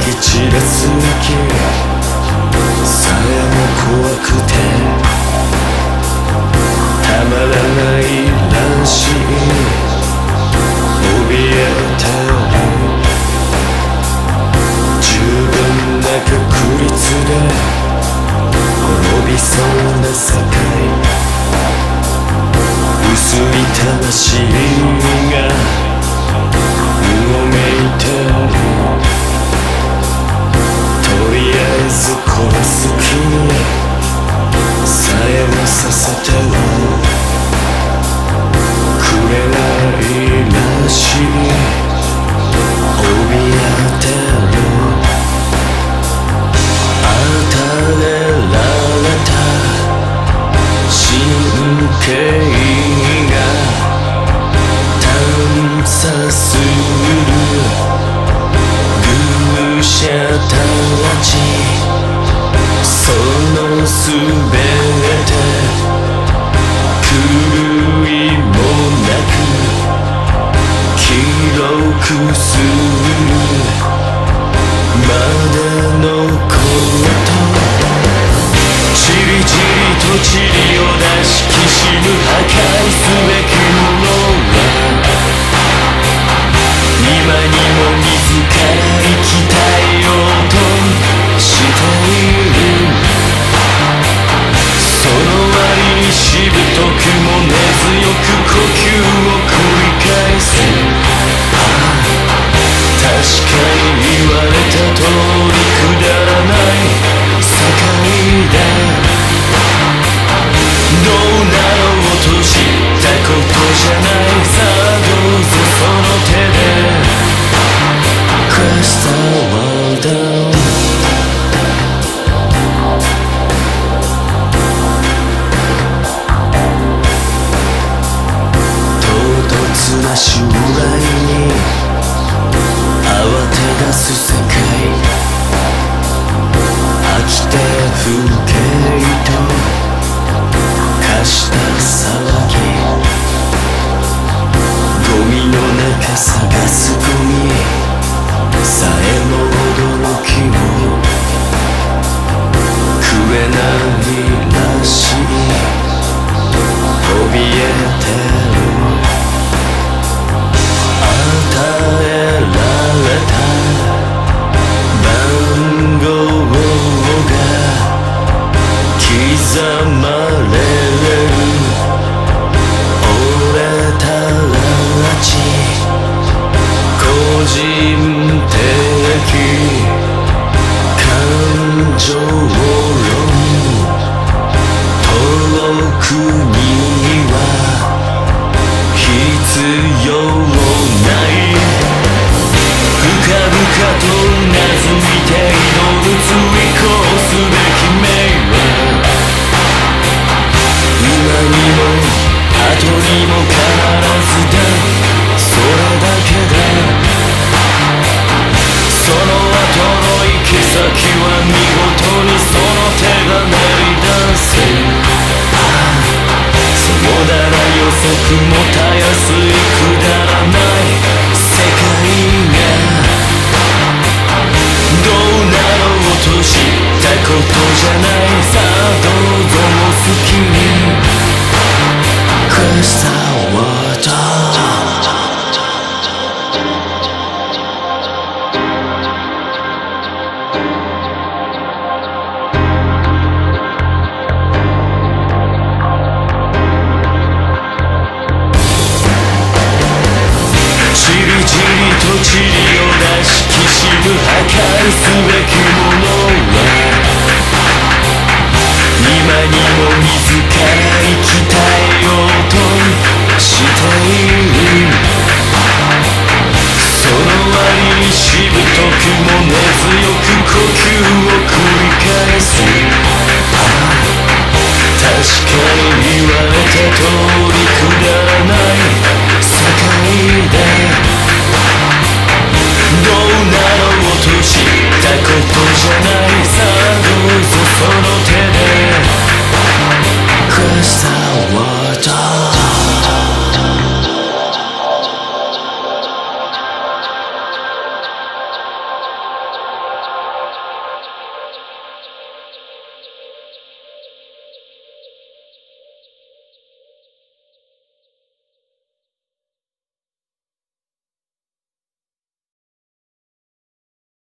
き散らす息さえも怖くてたまらない乱心怯えてる十分な確率で滅びそうな境薄い魂が探査する愚者たちそのすべて狂いもなく記録する世界どうなろうとしたことじゃないさあどうぞその手で Crash the「唐突な来に慌てだす世界」to 自由。もたやすいすべきものは今にも見つかる。その手で